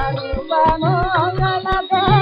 اڄ مان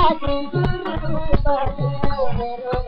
اھي پينھن راجو پتا